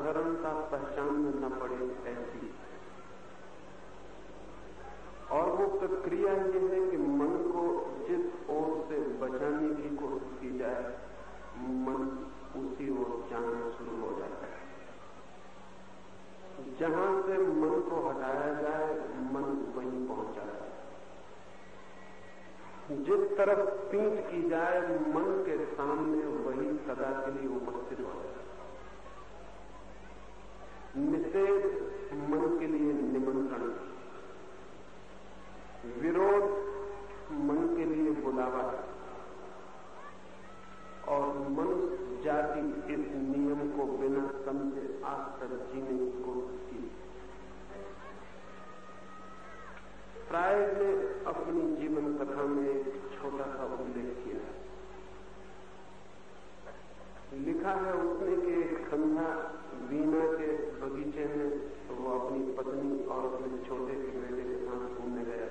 साधारणता पहचान न पड़े ऐसी। और वो प्रक्रिया ये है कि मन को जिस ओर से बचाने की कोशिश की जाए, मन उसी ओर जाना शुरू हो जाता है। जहाँ से मन को हटाया जाए, मन वहीं पहुँच जाता है। जिस तरफ़ पीठ की जाए, मन के सामने वही सदा के लिए उपस्थित हो जाता है निषेध मन के लिए निमंत्रण विरोध मन के लिए बुलावा है और मनुष्य जाति इस नियम को बिना समझे आज तक जीने की कोशिश की प्राय ने अपनी जीवन कथा में एक छोटा सा उल्लेख किया है लिखा है उसने कि एक संध्या वीणा के बगीचे में वो अपनी पत्नी और अपने छोटे के बेटे के साथ घूमने गया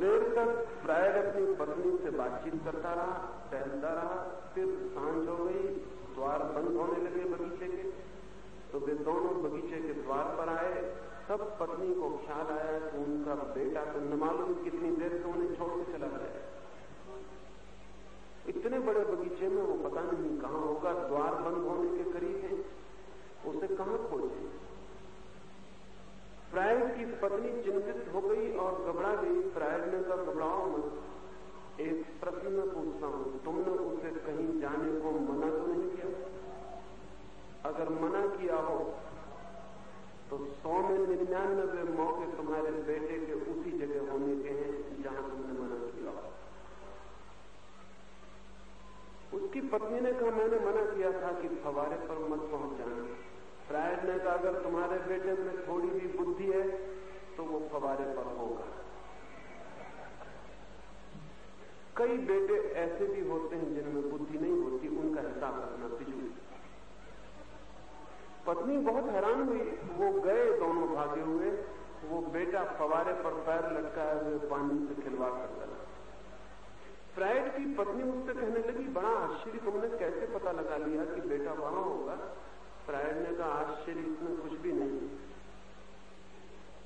देर तक प्राय अपनी पत्नी से बातचीत करता रहा, टहलता रहा, फिर साँझ हो गई, द्वार बंद होने लगे बगीचे के। तो वे दोनों बगीचे के द्वार पर आए, तब पत्नी को ख्याल आया कि उनका बेटा तो न मालूम कितनी देर से उन्हें छोड़ के चला गया। इतने बड़े बगीचे में वो पता नहीं कहाँ होगा, द्वार बंद होने के करीब है। उसे कहाँ खोजे? फ्रायड की पत्नी चिंतित हो गई और घबरा गई। फ्रायड ने कहा, घबराओ मत। एक प्रश्न में पूछता हूँ। तुमने उसे कहीं जाने को मना तो नहीं किया? अगर मना किया हो तो सौ में निन्यानबे मौके तुम्हारे बेटे के उसी जगह होने के हैं जहाँ तुमने मना किया उसकी पत्नी ने कहा, मैंने मना किया था कि फवारे पर मत पहुँच जाना ने कहा, अगर तुम्हारे बेटे में थोड़ी भी बुद्धि है तो वो फवारे पर होगा। कई बेटे ऐसे भी होते हैं जिनमें बुद्धि नहीं होती, उनका हिसाब रखना फिजूल पत्नी बहुत हैरान हुई, वो गए दोनों भागे हुए, वो बेटा फवारे पर पैर लटकाए हुए पानी से खिलवा कर रहा फ्राइड की पत्नी उससे कहने लगी, बड़ा आश्चर्य, तुमने कैसे पता लगा लिया कि बेटा वहाँ होगा? फ्राइड ने कहा, आश्चर्य इसमें कुछ भी नहीं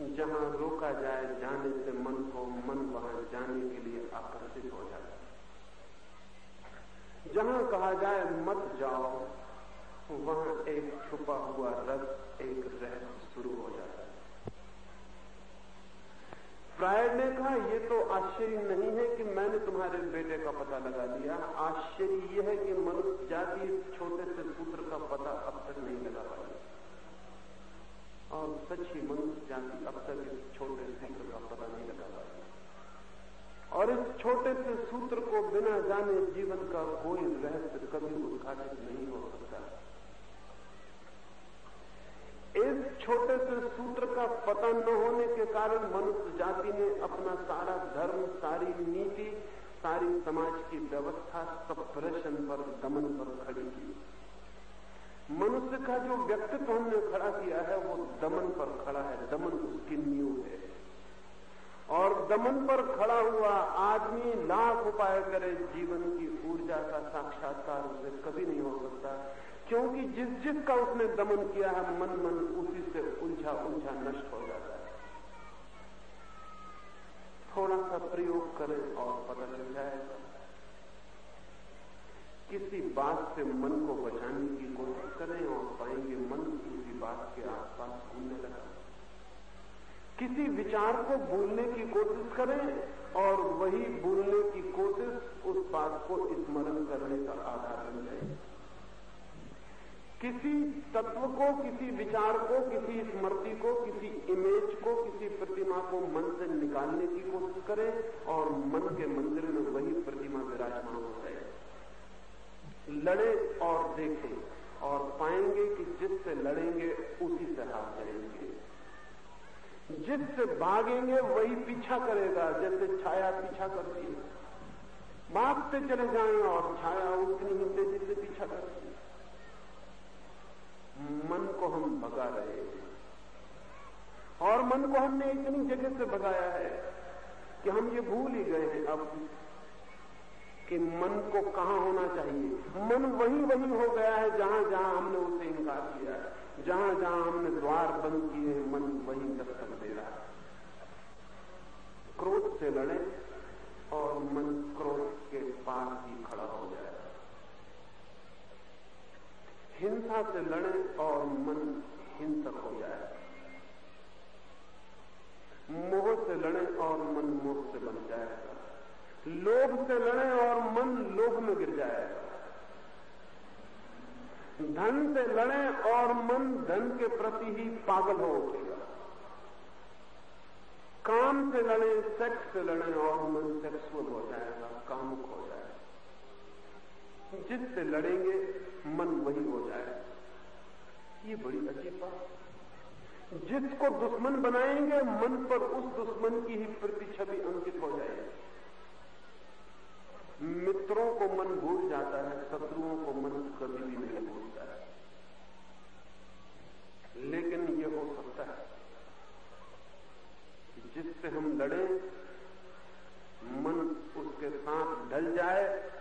जहाँ रोका जाए, जाने से मन को मन वहाँ जाने के लिए आकर्षित हो जाता है। जहाँ कहा जाए, मत जाओ, वहाँ एक छुपा हुआ रस एक रहस्य शुरू हो जाता है। फ्रायड ने कहा यह तो आश्चर्य नहीं है कि मैंने तुम्हारे बेटे का पता लगा लिया आश्चर्य यह है कि मनुष्य जाति छोटे से पुत्र का पता अब तक नहीं लगा पाई और सच ही मनुष्य जाति अब तक इस छोटे सूत्र का पता नहीं लगा पाई। और इस छोटे से सूत्र को बिना जाने जीवन का कोई रहस्य कभी उद्घाटित नहीं हो सकता। इस छोटे से सूत्र का पता न होने के कारण मनुष्य जाति ने अपना सारा धर्म, सारी नीति, सारी समाज की व्यवस्था सप्रेशन पर, दमन पर खड़ी की। मनुष्य का जो व्यक्तित्व हमने खड़ा किया है, वो दमन पर खड़ा है। दमन उसकी नींव है। और दमन पर खड़ा हुआ आदमी लाख उपाय करे, जीवन की ऊर्जा का साक्षात्कार उसे कभी नहीं हो सकता। क्योंकि जिस जिसका उसने दमन किया है, मन मन उसी से उलझा उलझा नष्ट हो जाता है। थोड़ा सा प्रयोग करें और पता चल जाएगा। बात से मन को बचाने की कोशिश करें और पाएँगे मन उसी बात के आसपास घूमने लगा। किसी विचार को भूलने की कोशिश करें और वही भूलने की कोशिश उस बात को स्मरण करने का आधार बन जाए। किसी तत्व को, किसी विचार को, किसी स्मृति को, किसी इमेज को, किसी प्रतिमा को मन से निकालने की कोशिश करें और मन के मंदिर में वही प्रतिमा विराजमान हो जाए। लड़े और देखें, और पाएँगे कि जिससे लड़ेंगे, उसी से हार जाएँगे। जिससे भागेंगे, वही पीछा करेगा, जैसे छाया पीछा करती है। भागते चले जाएँ और छाया उतनी ही तेज़ी से पीछा करती है। मन को हम भगा रहे हैं। और मन को हमने इतनी जगह से भगाया है कि हम ये भूल ही गए हैं अब। कि मन को कहाँ होना चाहिए? मन वही वही हो गया है जहाँ जहाँ हमने उसे इनकार किया है। जहाँ जहाँ हमने द्वार बंद किए हैं, मन वही दस्तक दे रहा है। क्रोध से लड़े और मन क्रोध के पास ही खड़ा हो जाए। हिंसा से लड़े और मन हिंसक हो जाए। मोह से लड़े और मन मोह से बन जाएगा। लोभ से लड़े और मन लोभ में गिर जाएगा धन से लड़े और मन धन के प्रति ही पागल हो उठेगा। काम से लड़े सेक्स से लड़े और मन सेक्सुअल हो जाएगा कामुक हो जाएगा। जिससे लड़ेंगे, मन वही हो जाए ये बड़ी अजीब बात जिसको दुश्मन बनाएँगे, मन पर उस दुश्मन की ही प्रति छवि अंकित हो जाएगी। मित्रों को मन भूल जाता है, शत्रुओं को मन कभी भी नहीं भूलता है। लेकिन ये हो सकता है जिससे हम लड़े, मन उसके साथ ढल जाए,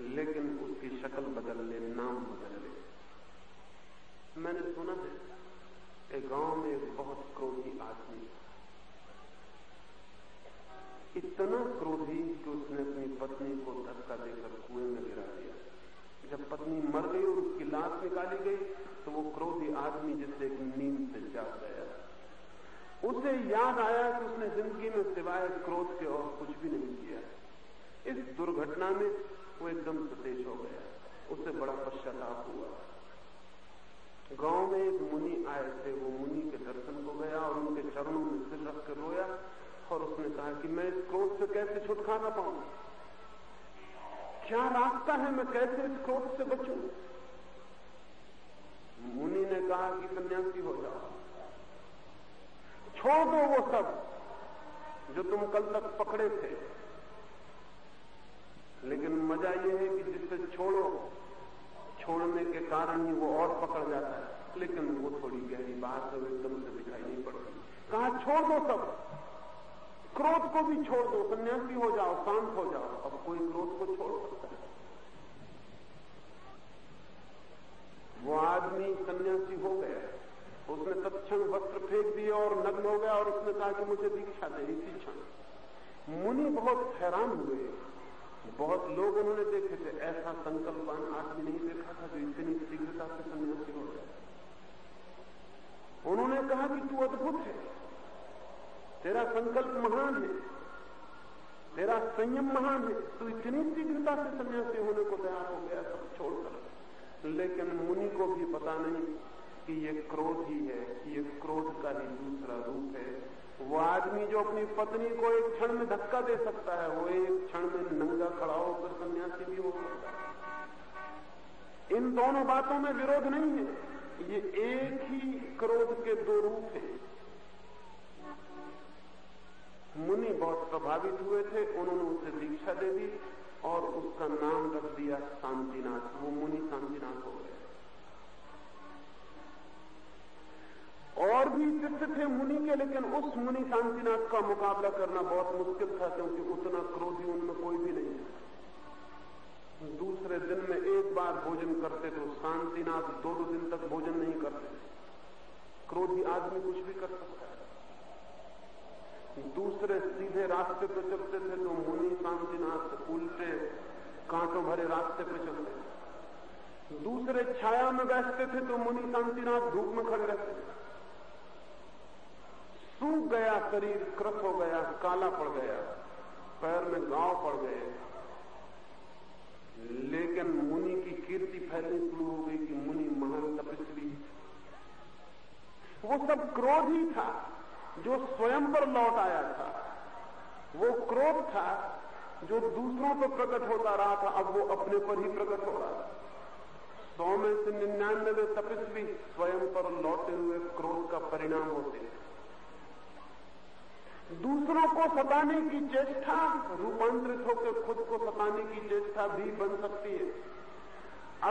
लेकिन उसकी शक्ल बदल ले, नाम बदल ले। मैंने सुना है, एक गाँव में एक बहुत क्रोधी आदमी इतना क्रोधी कि उसने अपनी पत्नी को धक्का देकर कुएँ में गिरा दिया। जब पत्नी मर गई और उसकी लाश निकाली गई तो वो क्रोधी आदमी जिससे एक नींद से जाग गया। उसे याद आया कि उसने ज़िंदगी में सिवाय क्रोध के और कुछ भी नहीं किया। इस दुर्घटना में वो एकदम सतेज हो गया। उससे बड़ा पश्चाताप हुआ। गाँव में एक मुनि आए थे। वो मुनि के दर्शन को गया और उनके चरणों में सिर रख कर रोया। और उसने कहा कि मैं इस क्रोध से कैसे छुटकारा पाऊँ? क्या रास्ता है मैं कैसे इस क्रोध से बचूं? मुनि ने कहा कि सन्यासी हो जाओ। छोड़ दो वो सब जो तुम कल तक पकड़े थे। लेकिन मज़ा यह है कि जिससे छोड़ो, छोड़ने के कारण ही वो और पकड़ जाता है। लेकिन वो थोड़ी गहरी बात है एकदम से दिखाई नहीं पड़ती। कहा, छोड़ दो सब। क्रोध को भी छोड़ दो सन्यासी हो जाओ, शांत हो जाओ। अब कोई क्रोध को छोड़ सकता है? वो आदमी सन्यासी हो गया। उसने तत्क्षण वस्त्र फेंक दिए और नग्न हो गया और उसने कहा कि मुझे दीक्षा दे, इसी क्षण। मुनि बहुत हैरान हुए। बहुत लोग उन्होंने देखे थे, ऐसा संकल्पवान आदमी नहीं देखा था जो इतनी शीघ्रता से सन्यासी हो गया। उन्होंने कहा कि तू अद्भुत है। तेरा संकल्प महान है। तेरा संयम महान है। तू इतनी शीघ्रता से सन्यासी होने को तैयार हो गया, सब छोड़कर लेकिन मुनि को भी पता नहीं कि ये क्रोध ही है ये क्रोध का ही दूसरा रूप है। वो आदमी जो अपनी पत्नी को एक क्षण में धक्का दे सकता है, वो एक क्षण में नंगा खड़ा होकर सन्यासी भी हो सकता है। इन दोनों बातों में विरोध नहीं है। ये एक ही क्रोध के दो रूप हैं। मुनि बहुत प्रभावित हुए थे, उन्होंने उसे दीक्षा दे दी और उसका नाम रख दिया शांतिनाथ। वो मुनि शांतिनाथ हो गए। और भी शिष्य थे मुनि के, लेकिन उस मुनि शांतिनाथ का मुकाबला करना बहुत मुश्किल था, क्योंकि उतना क्रोधी उनमें कोई भी नहीं था। दूसरे दिन में एक बार भोजन करते तो शांतिनाथ दो दो दिन तक भोजन नहीं करते। क्रोधी आदमी कुछ भी कर सकता है। दूसरे सीधे रास्ते पर चलते थे तो मुनि शांतिनाथ उल्टे कांटों भरे रास्ते पर चलते दूसरे छाया में बैठते थे तो मुनि शांतिनाथ धूप में खड़े रहते सूख गया शरीर क्रस हो गया, काला पड़ गया, पैर में गाँव पड़ गए। लेकिन मुनि की कीर्ति फैलनी शुरू हो गई कि मुनि महान तपस्वी। वो सब क्रोध ही था। जो स्वयं पर लौट आया था, वो क्रोध था, जो दूसरों पर प्रकट होता रहा था, अब वो अपने पर ही प्रकट हो रहा था। सौ में से निन्यानवे तपस्वी स्वयं पर लौटे हुए क्रोध का परिणाम होते हैं। दूसरों को सताने की चेष्टा, रूपांतरित होकर खुद को सताने की चेष्टा भी बन सकती है।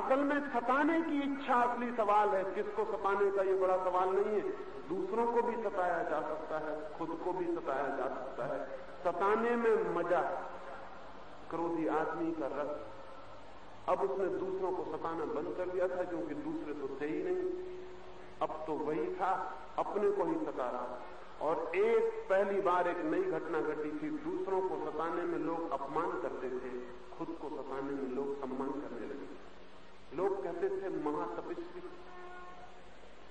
असल में सताने की इच्छा असली सवाल है, किसको सताने का ये बड़ा सवाल नहीं है? दूसरों को भी सताया जा सकता है, खुद को भी सताया जा सकता है। सताने में मज़ा, क्रोधी आदमी का रस। अब उसने दूसरों को सताना बंद कर दिया था, क्योंकि दूसरे तो थे ही नहीं। अब तो वही था, अपने को ही सता रहा। और एक पहली बार एक नई घटना घटी थी, दूसरों को सताने में लोग अपमान करते थे, खुद को सताने में लोग सम्मान करने लगे। लोग कहते थे महातपस्वी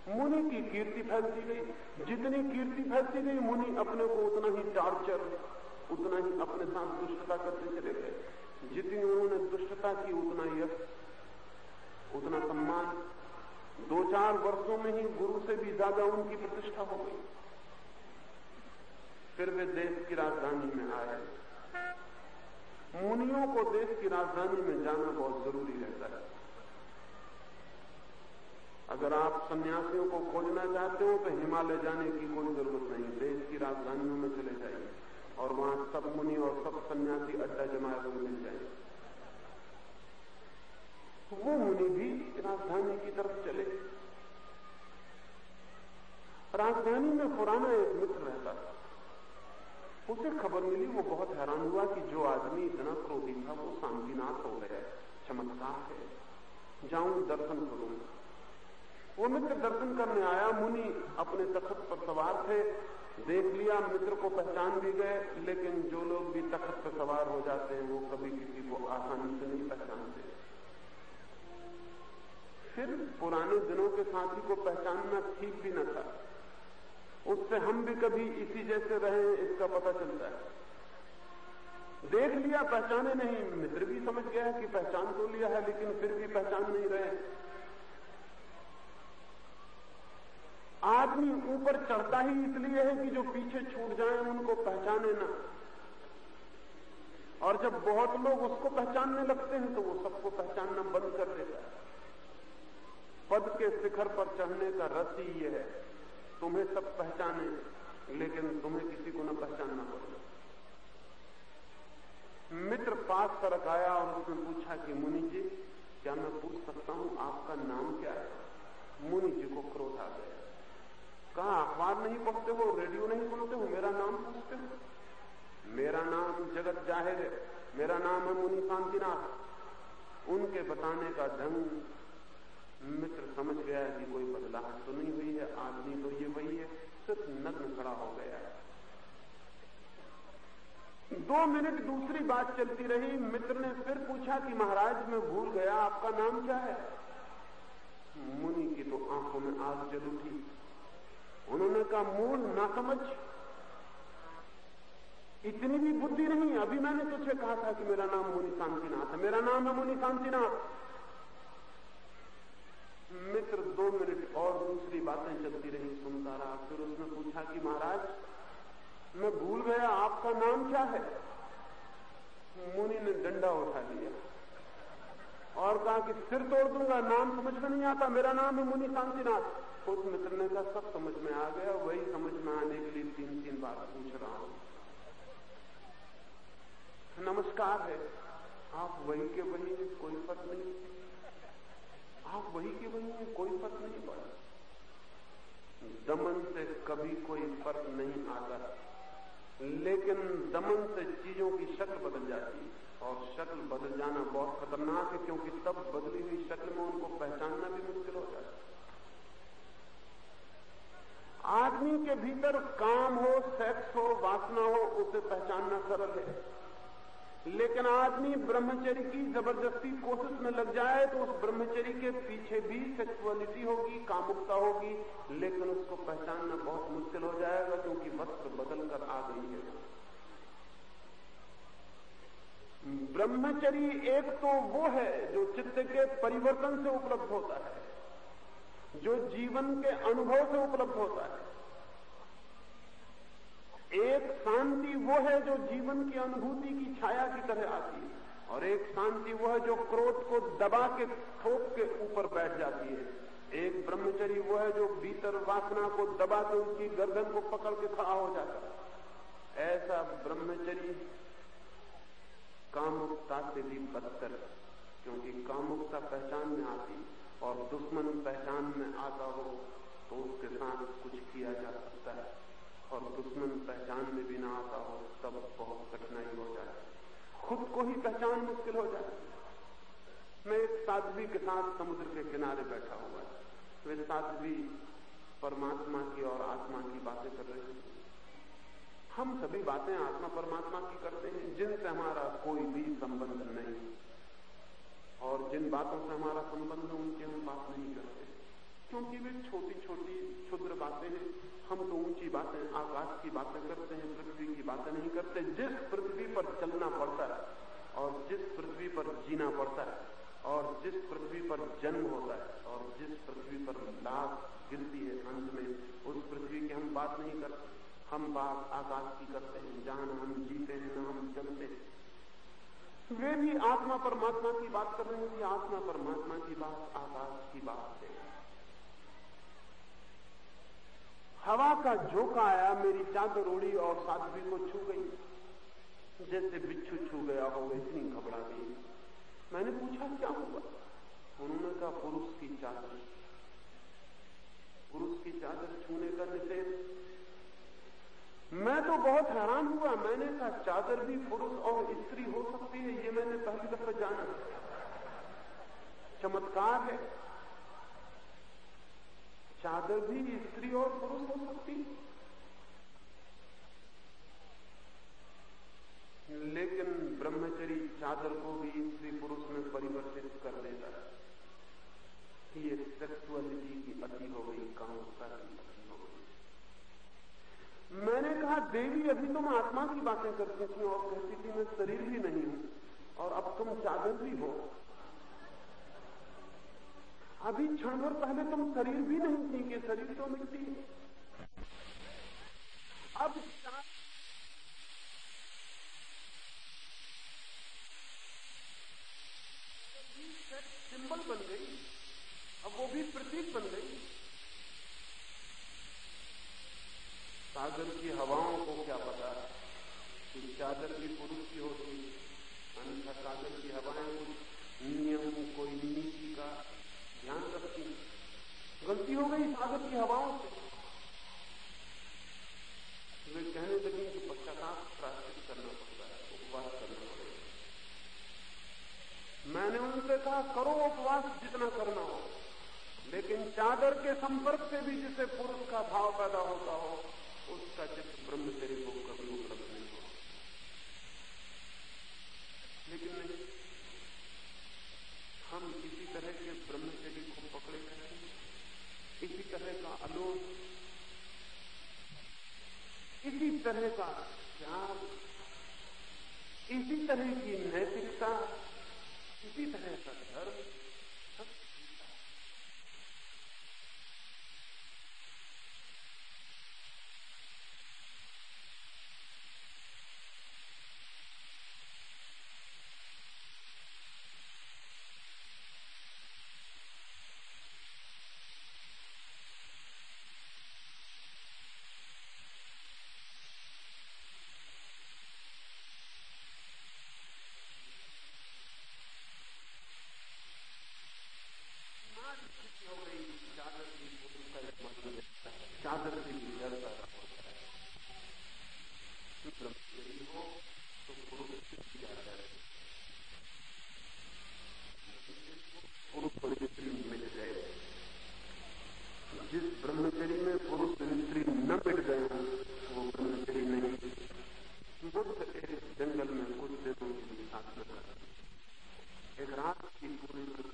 मुनि की कीर्ति फैलती गई। जितनी कीर्ति फैलती गई, मुनि अपने को उतना ही टार्चर उतना ही अपने साथ दुष्टता करते चले गए। जितनी उन्होंने दुष्टता की, उतना यश उतना सम्मान। दो चार वर्षों में ही गुरु से भी ज़्यादा उनकी प्रतिष्ठा हो गई। फिर वे देश की राजधानी में आए। मुनियों को देश की राजधानी में जाना बहुत ज़रूरी रहता है। अगर आप सन्यासियों को खोजना चाहते हो तो हिमालय जाने की कोई ज़रूरत नहीं देश की राजधानियों में चले जाइए और वहाँ सब मुनि और सब सन्यासी अड्डा जमाए हुए मिल जाएँगे। वो मुनि भी राजधानी की तरफ़ चले। राजधानी में पुराना एक मित्र रहता था। उसे खबर मिली, वो बहुत हैरान हुआ कि जो आदमी इतना क्रोधी था, वो शांतिनाथ हो गया चमत्कार है। जाऊँ दर्शन करूँगा। वो मित्र दर्शन करने आया, मुनि अपने तखत पर सवार थे। देख लिया, मित्र को पहचान भी गए, लेकिन जो लोग भी तखत पर सवार हो जाते हैं, वो कभी किसी को आसानी से नहीं पहचानते। फिर पुराने दिनों के साथी को पहचानना ठीक भी न था। उससे हम भी कभी इसी जैसे रहे, इसका पता चलता है। देख लिया, पहचाने नहीं, मित्र भी समझ गया कि पहचान तो लिया है, लेकिन फिर भी पहचान नहीं रहे। आदमी ऊपर चढ़ता ही इसलिए है कि जो पीछे छूट जाए, उनको पहचाने ना। और जब बहुत लोग उसको पहचानने लगते हैं तो वो सबको पहचानना बंद कर देता है। पद के शिखर पर चढ़ने का रस ही ये है। तुम्हें सब पहचाने, लेकिन तुम्हें किसी को न पहचानना पड़ेगा। मित्र पास तरक आया और उसने पूछा कि, मुनि जी, क्या मैं पूछ सकता हूँ, आपका नाम क्या है? मुनि जी को क्रोध आ गया। कहा अखबार नहीं पढ़ते हो रेडियो नहीं सुनते हो मेरा नाम पूछते हो। मेरा नाम जगत ज़ाहिर है। मेरा नाम है मुनि शांतिनाथ। उनके बताने का ढंग मित्र समझ गया कि कोई बदलाव तो नहीं हुई है, आदमी तो ये वही है, सिर्फ़ नग्न खड़ा हो गया है। दो मिनट दूसरी बात चलती रही, मित्र ने फिर पूछा कि महाराज, मैं भूल गया, आपका नाम क्या है? मुनि की तो आँखों में आग जल उठी। उन्होंने कहा, मूल ना समझ। इतनी भी बुद्धि नहीं, अभी मैंने तुझे कहा था कि मेरा नाम मुनि शांतिनाथ है। मेरा नाम है मुनि शांतिनाथ। मित्र, दो मिनट और दूसरी बातें चलती रही, सुनता रहा। फिर उसने पूछा कि महाराज, मैं भूल गया, आपका नाम क्या है? मुनि ने डंडा उठा लिया और कहा कि सिर तोड़ दूँगा, नाम समझ में नहीं आता। मेरा नाम है मुनि शांतिनाथ। उस मित्र ने कहा सब समझ में आ गया, वही समझ में आने के लिए तीन तीन बार पूछ रहा हूँ। नमस्कार है। आप वही के वही कोई फ़र्क नहीं। आप वही के वही हैं, कोई फ़र्क नहीं। पड़ा दमन से कभी कोई फ़र्क नहीं आता। लेकिन दमन से चीज़ों की शक्ल बदल जाती है। और शक्ल बदल जाना बहुत खतरनाक है, क्योंकि तब बदली हुई शक्ल में उनको पहचानना भी मुश्किल हो जाता है। आदमी के भीतर काम हो सेक्स हो, वासना हो, उसे पहचानना सरल है। लेकिन आदमी ब्रह्मचर्य की ज़बरदस्ती कोशिश में लग जाए तो उस ब्रह्मचर्य के पीछे भी सेक्सुअलिटी होगी, कामुकता होगी, लेकिन उसको पहचानना बहुत मुश्किल हो जाएगा, क्योंकि वस्त्र बदल कर आ गई है। ब्रह्मचर्य एक तो वो है, जो चित्त के परिवर्तन से उपलब्ध होता है। जो जीवन के अनुभव से उपलब्ध होता है। एक शांति वो है जो जीवन की अनुभूति की छाया की तरह आती है, और एक शांति वो है जो क्रोध को दबा के ठोक के ऊपर बैठ जाती है। एक ब्रह्मचरी वो है जो भीतर वासना को दबा के उसकी गर्दन को पकड़ के खड़ा हो जाता है। ऐसा ब्रह्मचरी कामुकता से भी बदतर क्योंकि कामुकता पहचान में आती और दुश्मन पहचान में आता हो तो उसके साथ कुछ किया जा सकता है। और दुश्मन पहचान में भी ना आता हो, तब बहुत कठिनाई हो जाए खुद को ही पहचान मुश्किल हो जाए मैं एक साध्वी के साथ समुद्र के किनारे बैठा हुआ है। वे साध्वी परमात्मा की और आत्मा की बातें कर रहे हैं। हम सभी बातें आत्मा परमात्मा की करते हैं, जिनसे हमारा कोई भी संबंध नहीं। और जिन बातों से हमारा संबंध है, उनकी हम बात नहीं करते। क्योंकि वे छोटी छोटी क्षुद्र बातें हैं। हम तो ऊँची बातें, आकाश की बातें करते हैं, पृथ्वी की बातें नहीं करते। जिस पृथ्वी पर चलना पड़ता है और जिस पृथ्वी पर जीना पड़ता है और जिस पृथ्वी पर जन्म होता है और जिस पृथ्वी पर लाभ गिरती है अंत में, उस पृथ्वी की हम बात नहीं करते। हम बात आकाश की करते हैं, जहाँ हम जीते हैं न हम चलते हैं। वे भी आत्मा परमात्मा की बात कर रहे हैं आत्मा परमात्मा की बात, आकाश की बात है। हवा का झोंका आया, मेरी चादर उड़ी और साध्वी को छू गई। जैसे बिच्छू छू गया हो इतनी घबरा गई। मैंने पूछा, क्या हुआ? उन्होंने कहा, पुरुष की चादर। पुरुष की चादर छूने का निषेध। मैं तो बहुत हैरान हुआ। मैंने कहा, चादर भी पुरुष और स्त्री हो सकती है, ये मैंने पहली दफ़ा जाना। चमत्कार है। चादर भी स्त्री और पुरुष हो सकती लेकिन ब्रह्मचरी चादर को भी स्त्री पुरुष में परिवर्तित कर देता है। ये सेक्सुअलिटी की अति हो गई कामुकता की मैंने कहा, देवी, अभी तुम आत्मा की बातें करती थी और कहती थी, मैं शरीर भी नहीं हूँ, और अब तुम चादर भी हो। अभी क्षण भर पहले तुम शरीर भी नहीं थी कि शरीर तो मिलती है। अब सिंबल बन गई अब वो भी प्रतीक बन गई सागर की हवाओं को क्या पता कि चादर भी पुरुष की होती अन्यथा सागर की हवाएँ कुछ नियम कोई नीति का ध्यान रखती गलती हो गई सागर की हवाओं से। वे कहने लगे कि पश्चाताप प्राश्चित करना पड़ता है, उपवास करना पड़ेगा मैंने उनसे कहा, करो उपवास जितना करना हो, लेकिन चादर के संपर्क से भी जिसे पुरुष का भाव पैदा होता हो, उसका चित्र ब्रह्मचर्य को कभी उपलब्ध नहीं हो लेकिन नहीं हम इसी तरह के ब्रह्मचर्य को पकड़े रहते हैं इसी तरह का आलोक इसी तरह का त्याग इसी तरह की Thank you.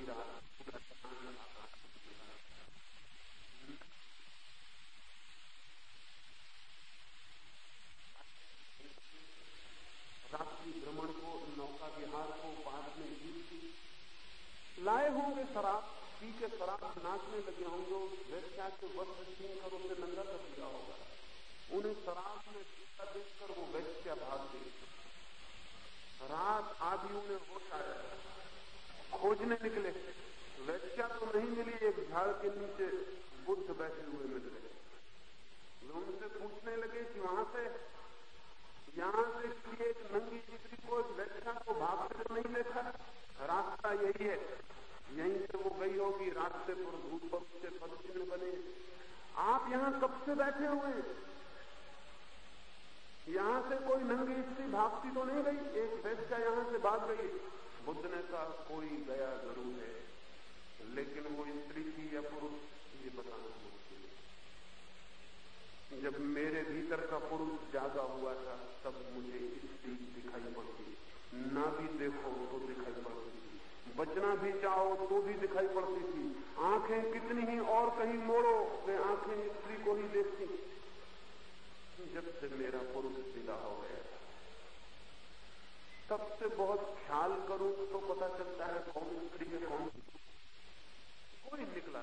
कब से बैठे हुए। यहाँ से कोई नंगी स्त्री भागती तो नहीं गई? एक वेश्या यहाँ से भाग गई। बुद्ध ने कहा, कोई गया ज़रूर है, लेकिन वो स्त्री थी या पुरुष, ये बताना मुश्किल है। जब मेरे भीतर का पुरुष जागा हुआ था, तब मुझे स्त्री दिखाई पड़ती। ना भी देखो तो दिखाई पड़ती थी। बचना भी चाहो तो भी दिखाई पड़ती थी। आँखें कितनी ही और कहीं मोड़ो वे आँखें स्त्री को ही देखती जब से मेरा पुरुष विदा हो गया तब से बहुत ख्याल करूँ तो पता चलता है कौन स्त्री है, कौन कोई निकला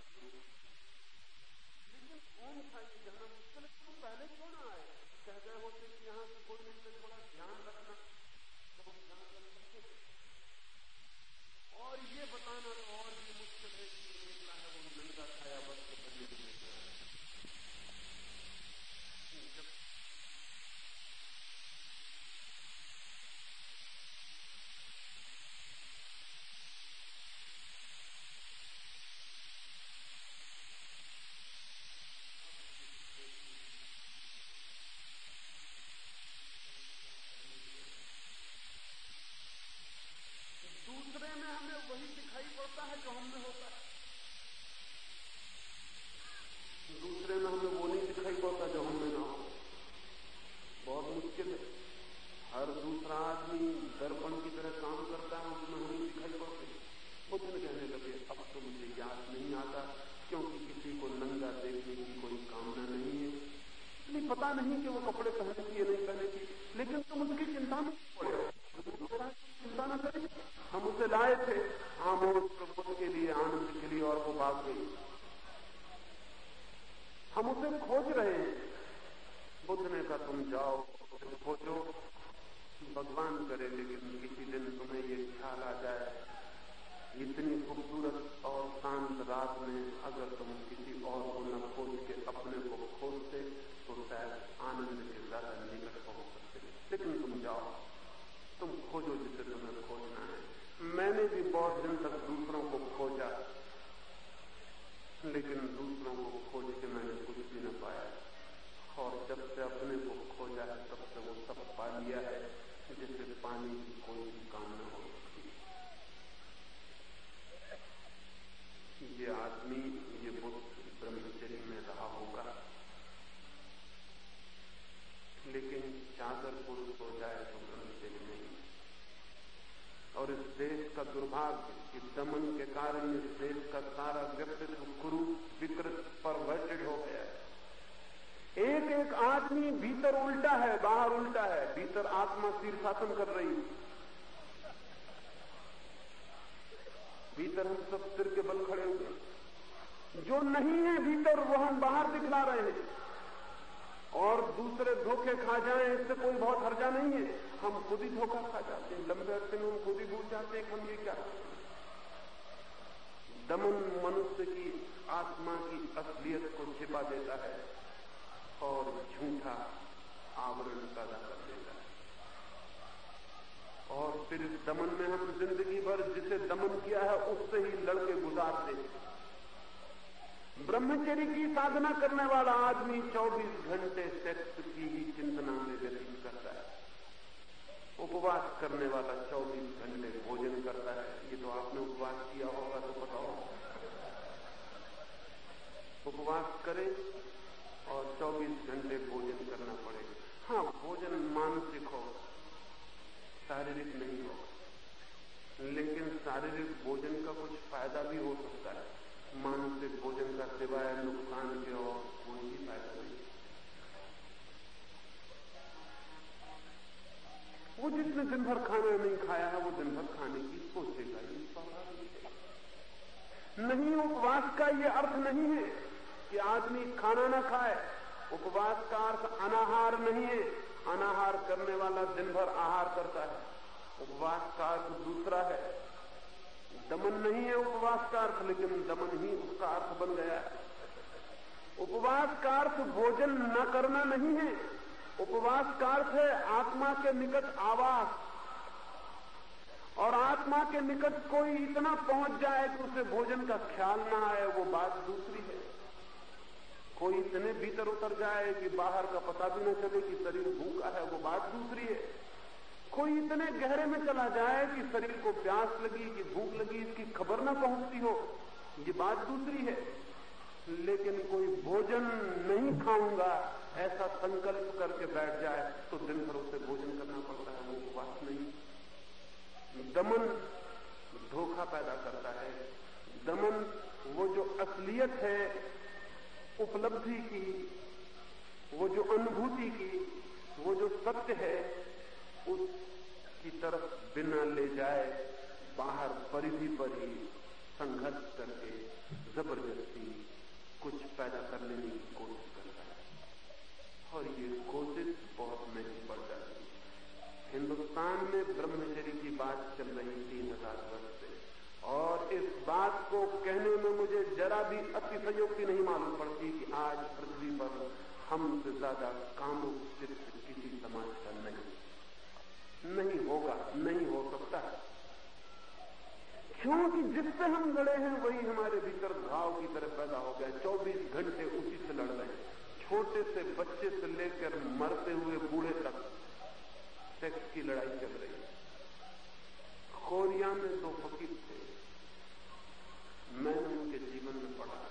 आदमी भीतर उल्टा है, बाहर उल्टा है, भीतर आत्मा शीर्षासन कर रही है। भीतर हम सब सिर के बल खड़े हुए जो नहीं है भीतर, वो हम बाहर दिखला रहे हैं। और दूसरे धोखे खा जाएँ, इससे कोई बहुत हर्जा नहीं है। हम खुद ही धोखा खा जाते हैं। लंबे अरसे में हम खुद ही भूल जाते हैं, हम ये क्या? दमन मनुष्य की, आत्मा की असलियत को छिपा देता है। और झूठा आवरण पैदा कर देता है। और फिर इस दमन में हम ज़िंदगी भर जिसे दमन किया है, उससे ही लड़के गुजारते ब्रह्मचर्य की साधना करने वाला आदमी 24 घंटे सेक्स की ही चिंतना में व्यतीत करता है। उपवास करने वाला 24 घंटे भोजन करता है। ये तो आपने उपवास किया होगा तो बताओ। उपवास करें 24 घंटे भोजन करना पड़ेगा। हाँ भोजन मानसिक हो, शारीरिक नहीं हो। लेकिन शारीरिक भोजन का कुछ फ़ायदा भी हो सकता है। मानसिक भोजन का सिवाय नुकसान के और कोई भी फ़ायदा नहीं। वो जिसने दिन भर खाना नहीं खाया है, वो दिन भर खाने की सोचेगा है। नहीं, उपवास का ये अर्थ नहीं है कि आदमी खाना ना खाए। उपवास का अर्थ अनाहार नहीं है। अनाहार करने वाला दिन भर आहार करता है। उपवास का अर्थ दूसरा है। दमन नहीं है उपवास का अर्थ लेकिन दमन ही उसका अर्थ बन गया है। उपवास का अर्थ भोजन न करना नहीं है। उपवास का अर्थ है आत्मा के निकट आवास। और आत्मा के निकट कोई इतना पहुँच जाए कि उसे भोजन का ख्याल ना आए, वो बात दूसरी है। कोई इतने भीतर उतर जाए कि बाहर का पता भी न चले कि शरीर भूखा है, वो बात दूसरी है। कोई इतने गहरे में चला जाए कि शरीर को प्यास लगी, कि भूख लगी, इसकी खबर ना पहुँचती हो, ये बात दूसरी है। लेकिन कोई भोजन नहीं खाऊँगा, ऐसा संकल्प करके बैठ जाए तो दिन भर उसे भोजन करना पड़ता है, वो उपवास नहीं। दमन धोखा पैदा करता है। दमन वो जो असलियत है उपलब्धि की, वो जो अनुभूति की, वो जो सत्य है, उसकी तरफ़ बिना ले जाए बाहर परिधि पर ही संघर्ष करके ज़बरदस्ती कुछ पैदा कर लेने की कोशिश कर रहा है। और ये कोशिश बहुत महँगी पड़ जाती है। हिंदुस्तान में ब्रह्मचर्य की बात चल रही तीन हज़ार वर्ष इस बात को कहने में मुझे जरा भी अति अतिशयोक्ति नहीं मालूम पड़ती कि आज पृथ्वी पर हमसे ज़्यादा कामुक चित्र किसी समाज का नहीं। नहीं होगा, नहीं हो सकता। क्योंकि जिससे हम लड़े हैं, वही हमारे भीतर भाव की तरह पैदा हो गया। 24 घंटे उसी से लड़ रहे हैं। छोटे से बच्चे से लेकर मरते हुए बूढ़े तक सेक्स की लड़ाई चल रही है। कोरिया में दो फकीर थे। मैंने उनके जीवन में पढ़ा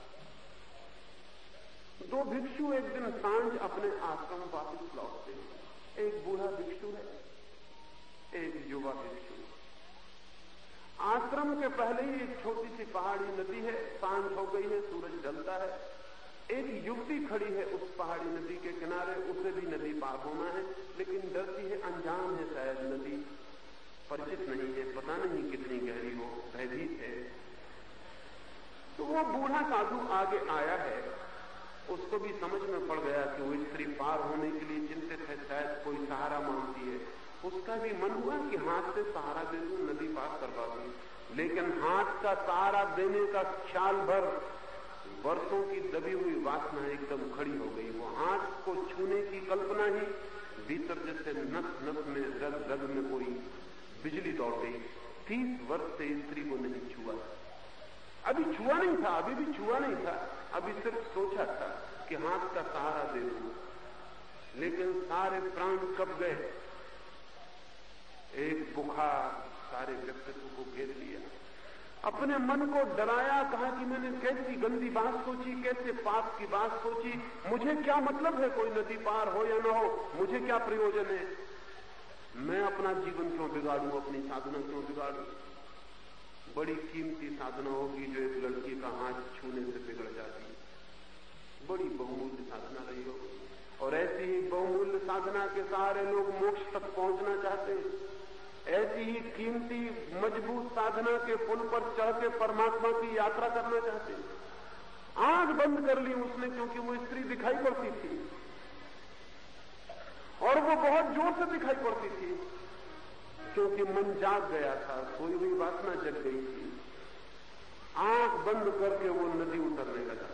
दो भिक्षु एक दिन साँझ अपने आश्रम वापिस लौटते हैं। एक बूढ़ा भिक्षु है, एक युवा भिक्षु। आश्रम के पहले ही एक छोटी सी पहाड़ी नदी है, साँझ हो गई है, सूरज ढलता है। एक युवती खड़ी है उस पहाड़ी नदी के किनारे, उसे भी नदी पार होना है, लेकिन डरती है, अनजान है शायद नदी। परिचित नहीं है, पता नहीं कितनी गहरी हो भयभीत है। तो वो बूढ़ा साधु आगे आया है, उसको भी समझ में पड़ गया कि वो स्त्री पार होने के लिए चिंतित है, शायद कोई सहारा मांगती है। उसका भी मन हुआ कि हाथ से सहारा दे दू, नदी पार करवा दू। लेकिन हाथ का सहारा देने का ख्याल भर वर्षों की दबी हुई वासना एकदम खड़ी हो गई। वो हाथ को छूने की कल्पना ही भीतर जैसे नस नस में रग रग में कोई बिजली दौड़ गई। तीस वर्ष से स्त्री को नहीं छुआ। अभी छुआ नहीं था, अभी भी छुआ नहीं था। अभी सिर्फ़ सोचा था कि हाथ का सहारा दे दू। लेकिन सारे प्राण कब गए? एक बुखार सारे व्यक्तित्व को घेर लिया। अपने मन को डराया, कहा कि मैंने कैसी गंदी बात सोची, कैसे पाप की बात सोची। मुझे क्या मतलब है कोई नदी पार हो या ना हो? मुझे क्या प्रयोजन है? मैं अपना जीवन क्यों बिगाड़ू, अपनी साधना क्यों बिगाड़ू? बड़ी कीमती साधना होगी जो एक लड़की का हाथ छूने से बिगड़ जाती। है बड़ी बहुमूल्य साधना रही होगी। और ऐसी ही बहुमूल्य साधना के सहारे लोग मोक्ष तक पहुँचना चाहते हैं। ऐसी ही कीमती, मज़बूत साधना के पुल पर चढ़ के परमात्मा की यात्रा करना चाहते हैं। आँख बंद कर ली उसने क्योंकि वो स्त्री दिखाई पड़ती थी। और वो बहुत ज़ोर से दिखाई पड़ती थी। क्योंकि मन जाग गया था सोई हुई वासना जग गई थी। आँख बंद करके वो नदी उतरने लगा।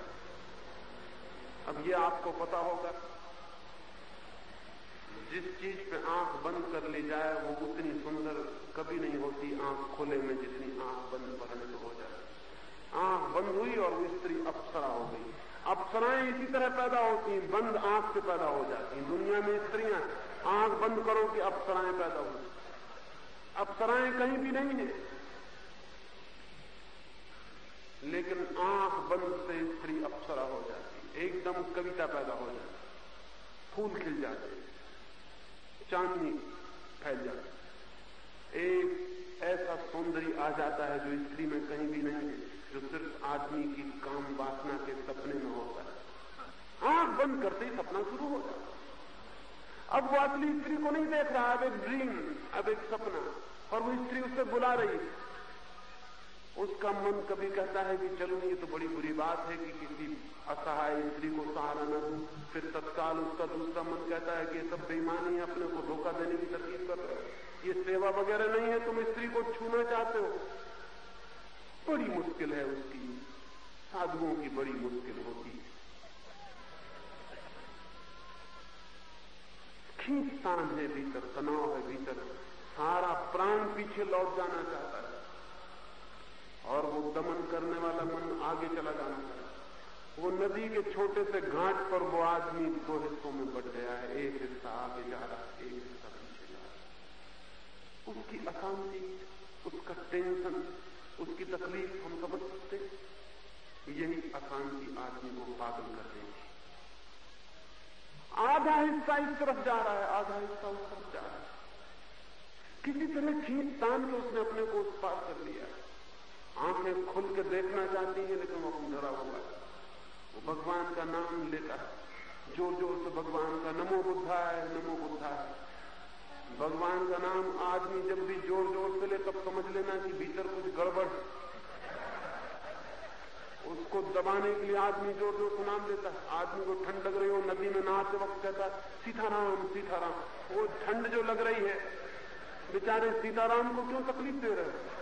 अब ये आपको पता होगा, जिस चीज़ पे आँख बंद कर ली जाए, वो उतनी सुंदर कभी नहीं होती आँख खोले में जितनी आँख बंद परंत हो जाए। आँख बंद हुई और वो स्त्री अप्सरा हो गई। अप्सराएँ इसी तरह पैदा होती बंद आँख से पैदा हो जाती दुनिया में स्त्रियाँ आँख बंद करो कि अप्सराएँ पैदा हो अप्सराएँ कहीं भी नहीं है। लेकिन आँख बंद से स्त्री अप्सरा हो जाती एकदम कविता पैदा हो जाती फूल खिल जाते चांदनी फैल जाती एक ऐसा सौंदर्य आ जाता है जो स्त्री में कहीं भी नहीं है, जो सिर्फ़ आदमी की काम वासना के सपने में होता है। आँख बंद करते ही सपना शुरू हो जाता है। अब वो असली स्त्री को नहीं देख रहा, अब एक ड्रीम अब एक सपना। और वो स्त्री उससे बुला रही है। उसका मन कभी कहता है कि चलो, ये तो बड़ी बुरी बात है कि किसी असहाय स्त्री को सहारा न दू। फिर तत्काल उसका दूसरा मन कहता है कि सब बेईमानी है, अपने को धोखा देने की तरकीब कर रहे ये सेवा वगैरह नहीं है, तुम स्त्री को छूना चाहते हो। बड़ी मुश्किल है उसकी। साधुओं की बड़ी मुश्किल होती है। खींचतान है भीतर, तनाव है भीतर। सारा प्राण पीछे लौट जाना चाहता है। और वो दमन करने वाला मन आगे चला जाना चाहता है। वो नदी के छोटे से घाट पर वो आदमी दो हिस्सों में बढ़ गया है। एक हिस्सा आगे जा रहा है, एक हिस्सा पीछे जा रहा है। उसकी अशांति, उसका टेंशन, उसकी तकलीफ़ हम समझ सकते यही अशांति आदमी को पागल कर देगी। आधा हिस्सा इस तरफ़ जा रहा है, आधा हिस्सा उस तरफ़ जा रहा है। किसी तरह खींच तान के उसने अपने को उस पार कर लिया। आँखें खुल के देखना चाहती है, लेकिन वो डरा हुआ है वो भगवान का नाम लेता है। ज़ोर ज़ोर से भगवान का नमो बुद्धा है, नमो बुद्धा है। भगवान का नाम आदमी जब भी ज़ोर ज़ोर से ले, तब समझ लेना कि भीतर कुछ गड़बड़ उसको दबाने के लिए आदमी ज़ोर ज़ोर से नाम देता है। आदमी को ठंड लग रही हो, नदी में नहाते वक्त कहता है, सीताराम सीताराम। वो ठंड जो लग रही है बेचारे सीताराम को क्यों तकलीफ़ दे रहे हैं?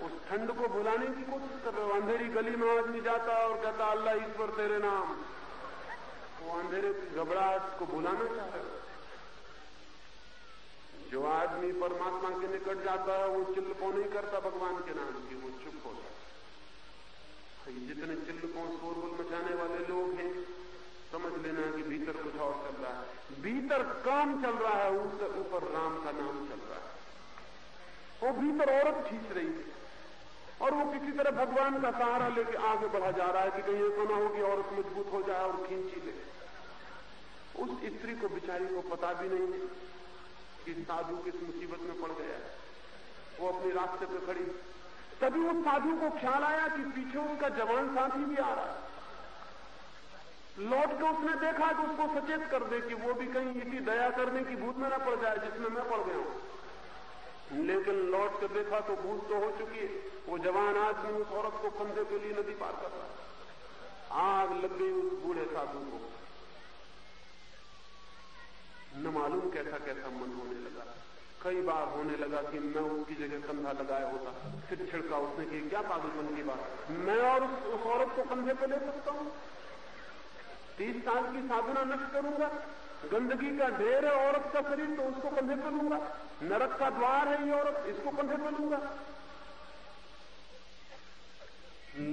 उस ठंड को भुलाने की कोशिश कर रहे हो? अंधेरी गली में आदमी जाता और कहता, अल्लाह, ईश्वर, तेरे नाम। वो अंधेरे की घबराहट को भुलाना चाह रहे जो आदमी परमात्मा के निकट जाता है, वो चिल्लपो नहीं करता भगवान के नाम की, वो चुप हो जाता जितने चिल्लपों शोरगुल मचाने वाले लोग हैं, समझ लेना कि भीतर कुछ और चल रहा है। भीतर काम चल रहा है ऊपर राम का नाम चल रहा है। वो भीतर औरत खींच रही है। और वो किसी तरह भगवान का सहारा लेके आगे बढ़ा जा रहा है कि कहीं ऐसा ना हो कि औरत मज़बूत हो जाए और खींची ले। उस स्त्री को, बिचारी को पता भी नहीं है कि साधु किस मुसीबत में पड़ गया है। वो अपने रास्ते पर खड़ी। तभी उस साधु को ख्याल आया कि पीछे उसका जवान साथी भी आ रहा है। लौट के उसने देखा कि उसको सचेत कर दे कि वो भी कहीं इसी दया करने की भूत में न पड़ जाए जिसमें मैं पड़ गया हूँ। लेकिन लौट के देखा तो भूत तो हो चुकी है। वो जवान आदमी उस औरत को कंधे के लिए नदी पार कर रहा आग लग गई उस बूढ़े साधु को। न मालूम कैसा कैसा मन होने लगा। कई बार होने लगा कि मैं उसकी जगह कंधा लगाया होता। फिर छिड़का उसने की क्या पागलपन की बात मैं और उस औरत को कंधे पे ले सकता हूँ? तीस साल की साधना नष्ट करूँगा। गंदगी का ढेर है, औरत का शरीर तो उसको कंधे पे लूँगा। नरक का द्वार है ये औरत, इसको कंधे पे लूँगा।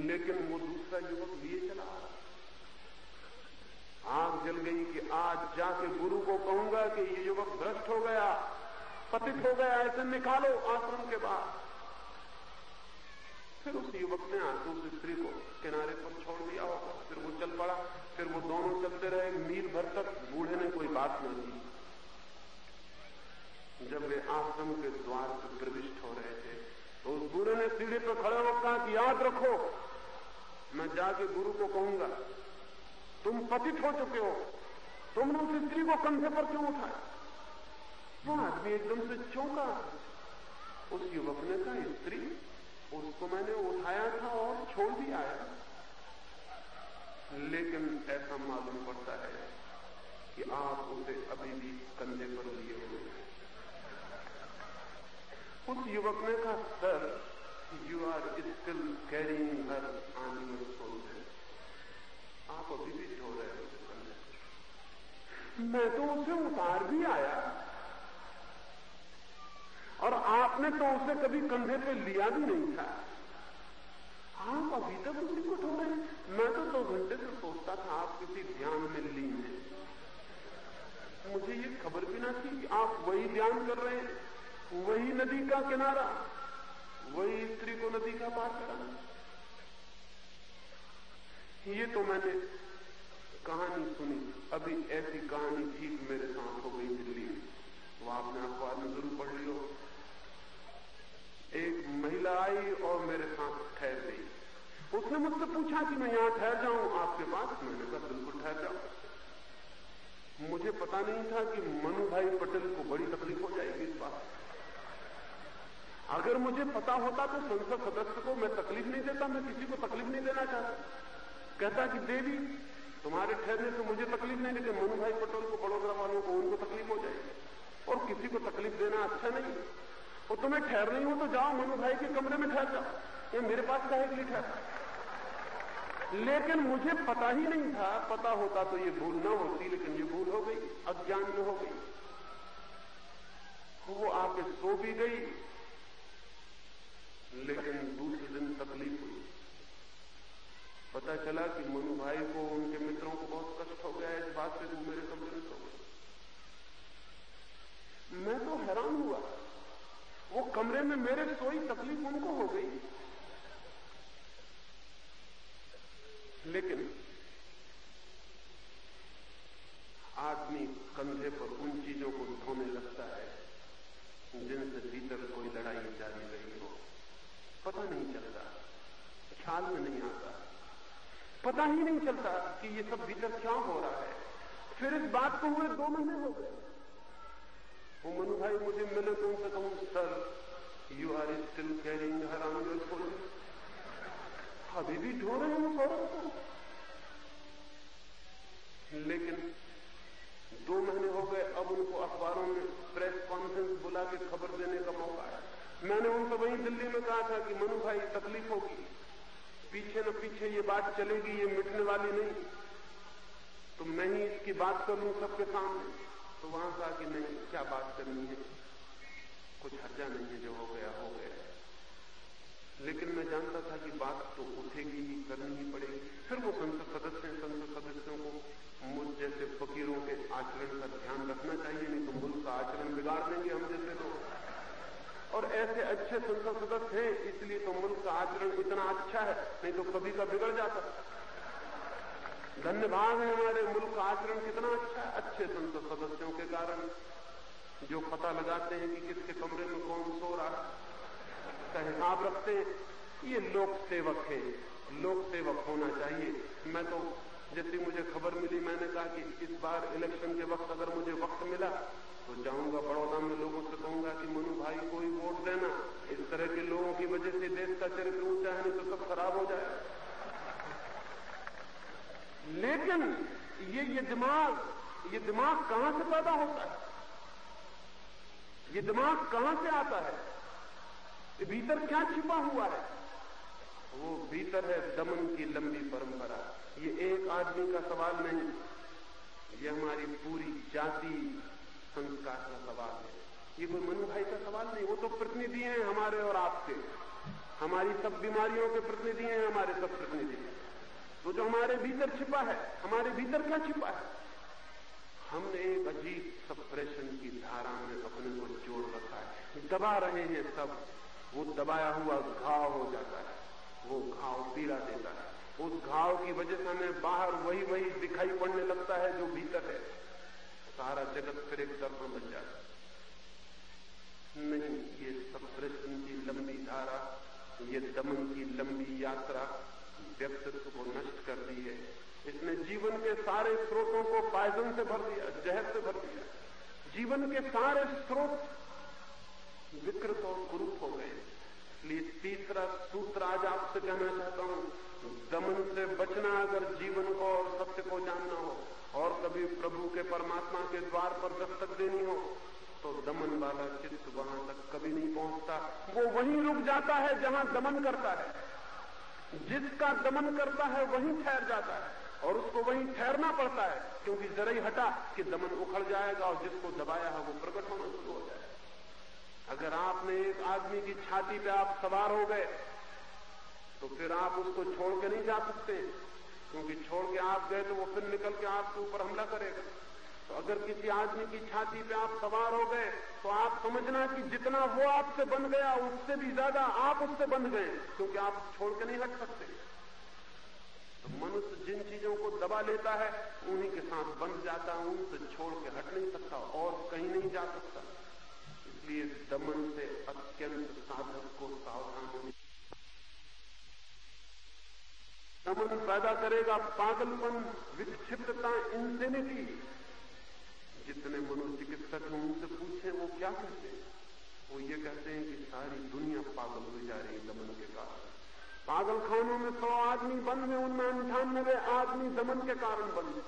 लेकिन वो दूसरा युवक लिए चला। आ रहा आग जल गई कि आज जाके गुरु को कहूँगा कि ये युवक भ्रष्ट हो गया, पतित हो गया, ऐसे निकालो आश्रम के बाद फिर उस युवक ने आँसू स्त्री को किनारे पर छोड़ दिया होगा फिर वो चल पड़ा। फिर वो दोनों चलते रहे मील भर तक बूढ़े ने कोई बात नहीं की। जब वे आश्रम के द्वार पर प्रविष्ट हो रहे थे तो उस बूढ़े ने सीढ़ी पर खड़े होकर कहा कि याद रखो, मैं जाके गुरु को कहूँगा, तुम पतित हो चुके हो, तुमने उस स्त्री को कंधे पर क्यों उठाया? वो आदमी एकदम से चौंका। उस युवक ने कहा, स्त्री, उसको मैंने उठाया था और छोड़ भी आया लेकिन ऐसा मालूम पड़ता है कि आप उसे अभी भी कंधे पर लिए हुए हैं। उस युवक ने कहा sir you are still carrying her soul आप अभी भी छोड़ रहे हो मैं तो उसे उतार भी आया। और आपने तो उसे कभी कंधे पे लिया भी नहीं था। आप अभी तक उसी को ठो रहे मैं तो दो घंटे से सोचता था आप किसी ध्यान में लीन हैं। मुझे ये खबर भी ना थी कि आप वही ध्यान कर रहे हैं। वही नदी का किनारा। वही स्त्री को नदी का पार कराना। ये तो मैंने कहानी सुनी। अभी ऐसी कहानी ठीक मेरे साथ हो गई दिल्ली। में वो आपने अखबार में ज़रूर पढ़ लियो एक महिला आई और मेरे साथ ठहर गई। उसने मुझसे पूछा कि मैं यहाँ ठहर जाऊँ? आपके पास मैंने कहा बिल्कुल ठहर जाऊँ। मुझे पता नहीं था कि मनु भाई पटेल को बड़ी तकलीफ़ हो जाएगी इस बात अगर मुझे पता होता तो संसद सदस्य को मैं तकलीफ़ नहीं देता, मैं किसी को तकलीफ़ नहीं देना चाहता। कहता कि देवी, तुम्हारे ठहरने से मुझे तकलीफ़ नहीं लेकिन मनु भाई पटेल को बड़ोदरा वालों को उनको तकलीफ़ हो जाएगी। और किसी को तकलीफ़ देना अच्छा नहीं। और तुम्हें ठहर रही हो तो जाओ, मनु भाई के कमरे में ठहर जाओ। ये मेरे पास कहे के लिए ठहर लेकिन मुझे पता ही नहीं था। पता होता तो ये भूल न होती, लेकिन ये भूल हो गई, अज्ञान में हो गई। वो आके सो भी गई, लेकिन दूसरे दिन तकलीफ़ हुई। पता चला कि मनु भाई को, उनके मित्रों को बहुत कष्ट हो गया, इस बात से वो मेरे कमरे में सो गए। मैं तो हैरान हुआ। वो कमरे में मेरे सोई तकलीफ़ उनको हो गई। लेकिन आदमी कंधे पर उन चीज़ों को ढोने लगता है, जिनसे भीतर कोई लड़ाई जारी रही हो। पता नहीं चलता, ख्याल में नहीं आता। पता ही नहीं चलता कि ये सब भीतर क्या हो रहा है। फिर इस बात को हुए दो महीने हो गए। वो मनु भाई, मुझे मिले तो उनसे कहूँ, sir you are still carrying her your अभी भी ढो रहे हैं औरत को लेकिन दो महीने हो गए, अब उनको अखबारों में प्रेस कॉन्फ्रेंस बुला के खबर देने का मौका आया। मैंने उनसे वहीं दिल्ली में कहा था कि, मनु भाई, तकलीफ़ होगी। पीछे न पीछे ये बात चलेगी, ये मिटने वाली नहीं। तो मैं ही इसकी बात कर लू सबके सामने। तो वहाँ कहा कि, नहीं, क्या बात करनी है? कुछ हर्जा नहीं है, जो हो गया हो गया। लेकिन मैं जानता था कि बात तो उठेगी ही, करनी ही पड़ेगी। फिर वो संसद सदस्य, संसद सदस्यों को मुझ जैसे फकीरों के आचरण का ध्यान रखना चाहिए, नहीं तो मुल्क का आचरण बिगाड़ देंगे हम जैसे लोग। और ऐसे अच्छे संसद सदस्य हैं, इसलिए तो मुल्क का आचरण इतना अच्छा है, नहीं तो कभी का बिगड़ जाता। धन्यवाद है हमारे मुल्क का आचरण कितना अच्छा है, अच्छे संसद सदस्यों के कारण, जो पता लगाते हैं कि किसके कमरे में कौन सो रहा का हिसाब रखते हैं। ये लोक सेवक है। लोक सेवक होना चाहिए। मैं तो जैसे मुझे खबर मिली, मैंने कहा कि इस बार इलेक्शन के वक्त अगर मुझे वक्त मिला तो जाऊँगा बड़ौदा में लोगों से कहूँगा कि, मनु भाई को ही वोट देना। इस तरह के लोगों की वजह से देश का चरित्र ऊँचा है तो सब खराब हो जाए। लेकिन ये ये दिमाग ये दिमाग कहाँ से पैदा होता है? ये दिमाग कहाँ से आता है? भीतर क्या छिपा हुआ है? वो भीतर है दमन की लंबी परंपरा। ये एक आदमी का सवाल नहीं, ये हमारी पूरी जाति संस्कार का सवाल है। ये कोई मनु भाई का सवाल नहीं, वो तो प्रतिनिधि हैं हमारे और आपके। हमारी सब बीमारियों के प्रतिनिधि हैं, हमारे सब प्रतिनिधि। हैं तो जो हमारे भीतर छिपा है, हमारे भीतर क्या छिपा है? हमने एक अजीब सप्रेशन की धारा में अपने को जोड़ रखा है। दबा रहे हैं सब। वो दबाया हुआ घाव हो जाता है, वो घाव पीड़ा देता है। उस घाव की वजह से हमें बाहर वही वही दिखाई पड़ने लगता है जो भीतर है। सारा जगत फिर एक दर्पण बन जाता है। नहीं, ये सप्रेशन की लंबी धारा, ये दमन की लंबी यात्रा व्यक्तित्व को नष्ट कर दी है। इसने जीवन के सारे स्रोतों को पायजन से भर दिया, जहर से भर दिया। जीवन के सारे स्रोत विकृत और कुरूप हो गए। इसलिए तीसरा सूत्र आज आपसे कहना चाहता हूँ, दमन से बचना अगर जीवन को और सत्य को जानना हो, और कभी प्रभु के परमात्मा के द्वार पर दस्तक देनी हो तो दमन वाला चित्त वहाँ तक कभी नहीं पहुँचता। वो वहीं रुक जाता है जहाँ दमन करता है। जिसका दमन करता है वहीं ठहर जाता है, और उसको वहीं ठहरना पड़ता है, क्योंकि जरा ही हटा कि दमन उखड़ जाएगा और जिसको दबाया है वो प्रकट होना शुरू हो जाएगा। अगर आपने एक आदमी की छाती पे आप सवार हो गए तो फिर आप उसको छोड़ के नहीं जा सकते। क्योंकि छोड़ के आप गए तो वो फिर निकल के आपके ऊपर हमला करेगा। तो अगर किसी आदमी की छाती पे आप सवार हो गए तो आप समझना कि जितना वो आपसे बन गया, उससे भी ज़्यादा आप उससे बन गए, क्योंकि आप छोड़ के नहीं हट सकते। तो मनुष्य जिन चीज़ों को दबा लेता है, उन्हीं के साथ बंध जाता है, उनसे छोड़ के हट नहीं सकता और कहीं नहीं जा सकता। इसलिए दमन से अत्यंत साधक को सावधान होने दमन पैदा करेगा पागलपन विक्षिप्तता इंसेनिटी जितने मनोचिकित्सक हैं, उनसे पूछे, वो क्या कहते हैं? वो ये कहते हैं कि सारी दुनिया पागल हो जा रही है दमन के कारण। पागल खानों में सौ आदमी बंद है, उनमें अंठानबे आदमी दमन के कारण बंद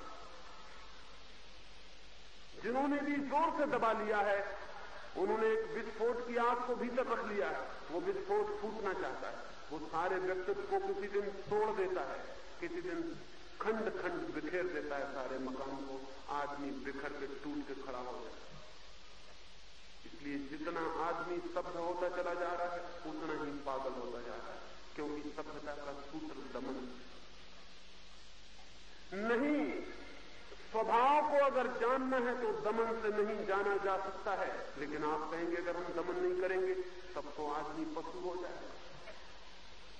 जिन्होंने भी ज़ोर से दबा लिया है उन्होंने एक विस्फोट की आग को भीतर रख लिया है। वो विस्फोट फूटना चाहता है। वो सारे व्यक्तित्व को किसी दिन तोड़ देता है। किसी दिन खंड खंड बिखेर देता है सारे मकान को। आदमी बिखर के टूट के खड़ा हो जाता है। इसलिए जितना आदमी स्तब्ध होता चला जा रहा है, उतना ही पागल होता जा रहा है। क्योंकि सभ्यता का सूत्र दमन नहीं स्वभाव को अगर जानना है तो दमन से नहीं जाना जा सकता है। लेकिन आप कहेंगे, अगर हम दमन नहीं करेंगे, तब तो आदमी पशु हो जाएगा।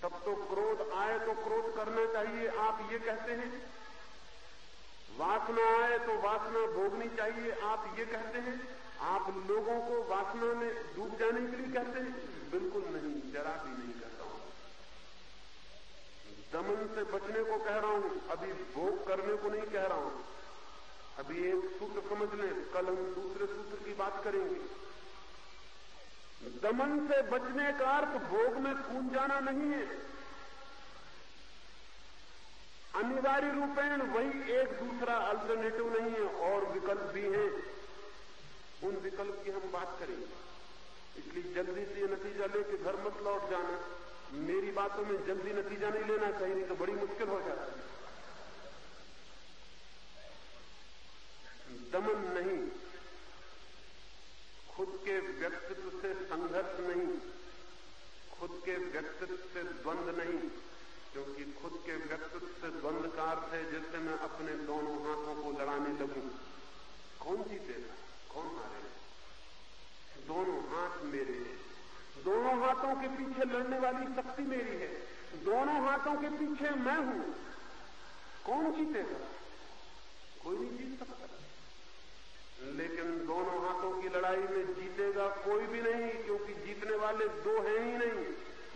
तब तो क्रोध आए तो क्रोध करना चाहिए, आप ये कहते हैं। वासना आए तो वासना भोगनी चाहिए, आप ये कहते हैं। आप लोगों को वासना में डूब जाने के लिए कहते हैं। बिल्कुल नहीं, जरा भी नहीं कहता हूँ। दमन से बचने को कह रहा हूँ, अभी भोग करने को नहीं कह रहा हूँ। अभी एक सूत्र समझ लें, कल हम दूसरे सूत्र की बात करेंगे। दमन से बचने का अर्थ भोग में कूद जाना नहीं है। अनिवार्य रूपेण वही एक दूसरा अल्टरनेटिव नहीं है, और विकल्प भी हैं। उन विकल्प की हम बात करेंगे। इसलिए जल्दी से ये नतीजा लेके घर मत लौट जाना। मेरी बातों में जल्दी नतीजा नहीं लेना चाहिए, नहीं तो बड़ी मुश्किल हो जाती है। दमन नहीं। खुद के व्यक्तित्व से संघर्ष नहीं। खुद के व्यक्तित्व से द्वंद नहीं, क्योंकि खुद के व्यक्तित्व से द्वंद का अर्थ है जैसे मैं अपने दोनों हाथों को लड़ाने लगू। कौन जीतेगा कौन हारेगा दोनों हाथ मेरे हैं। दोनों हाथों के पीछे लड़ने वाली शक्ति मेरी है। दोनों हाथों के पीछे मैं हूँ। कौन जीतेगा? कोई नहीं जीत सकता। लेकिन दोनों हाथों की लड़ाई में जीतेगा कोई भी नहीं, क्योंकि जीतने वाले दो हैं ही नहीं।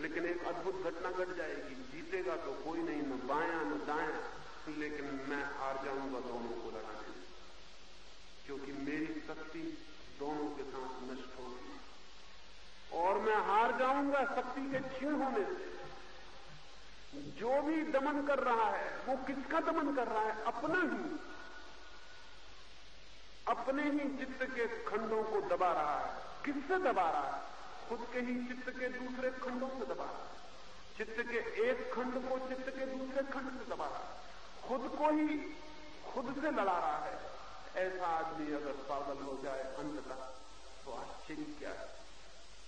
लेकिन एक अद्भुत घटना घट गट जाएगी। जीतेगा तो कोई नहीं, न बाया, न दाया। लेकिन मैं हार जाऊँगा दोनों को लड़ाने। में क्योंकि मेरी शक्ति दोनों के साथ नष्ट होगी और मैं हार जाऊँगा शक्ति के क्षीण होने से। जो भी दमन कर रहा है, वो किसका दमन कर रहा है? अपना ही। अपने ही चित्त के खंडों को दबा रहा है। किससे दबा रहा है? खुद के ही चित्त के दूसरे खंडों से दबा रहा है। चित्त के एक खंड को चित्त के दूसरे खंड से दबा रहा है। खुद को ही खुद से लड़ा रहा है। ऐसा आदमी अगर पागल हो जाए अंततः तो आश्चर्य क्या है?